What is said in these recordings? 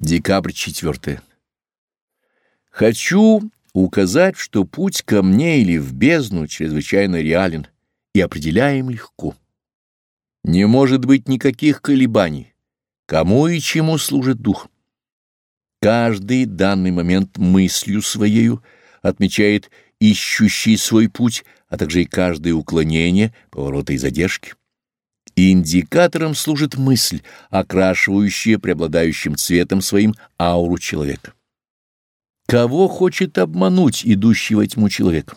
Декабрь 4. Хочу указать, что путь ко мне или в бездну чрезвычайно реален и определяем легко. Не может быть никаких колебаний, кому и чему служит дух. Каждый данный момент мыслью своею отмечает ищущий свой путь, а также и каждое уклонение, повороты и задержки. Индикатором служит мысль, окрашивающая преобладающим цветом своим ауру человека. Кого хочет обмануть идущий во тьму человек?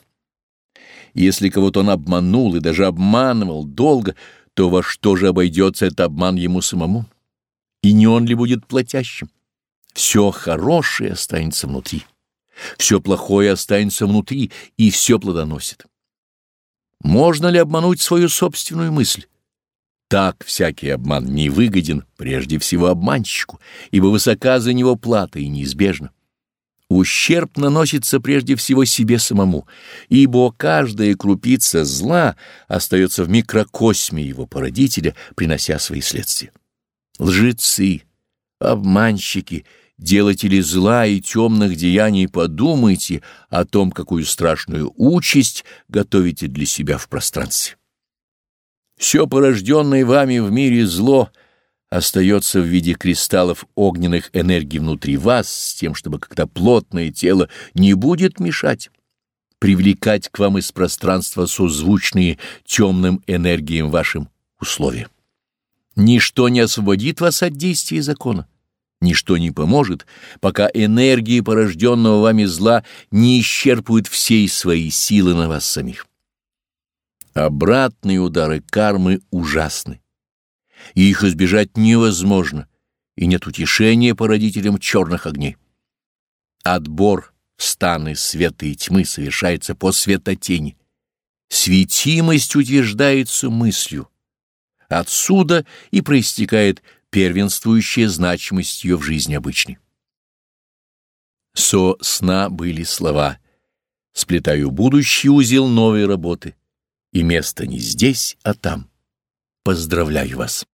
Если кого-то он обманул и даже обманывал долго, то во что же обойдется этот обман ему самому? И не он ли будет платящим? Все хорошее останется внутри, все плохое останется внутри, и все плодоносит. Можно ли обмануть свою собственную мысль? Так всякий обман невыгоден прежде всего обманщику, ибо высока за него плата и неизбежна. Ущерб наносится прежде всего себе самому, ибо каждая крупица зла остается в микрокосме его породителя, принося свои следствия. Лжецы, обманщики, делатели зла и темных деяний, подумайте о том, какую страшную участь готовите для себя в пространстве. Все порожденное вами в мире зло остается в виде кристаллов огненных энергий внутри вас, с тем, чтобы когда плотное тело не будет мешать, привлекать к вам из пространства созвучные темным энергиям вашим условия. Ничто не освободит вас от действия закона. Ничто не поможет, пока энергии порожденного вами зла не исчерпывают всей своей силы на вас самих. Обратные удары кармы ужасны, и их избежать невозможно, и нет утешения породителям черных огней. Отбор станы света и тьмы совершается по светотени. Светимость утверждается мыслью. Отсюда и проистекает первенствующая значимость ее в жизни обычной. Со сна были слова «Сплетаю будущий узел новой работы» и место не здесь, а там. Поздравляю вас!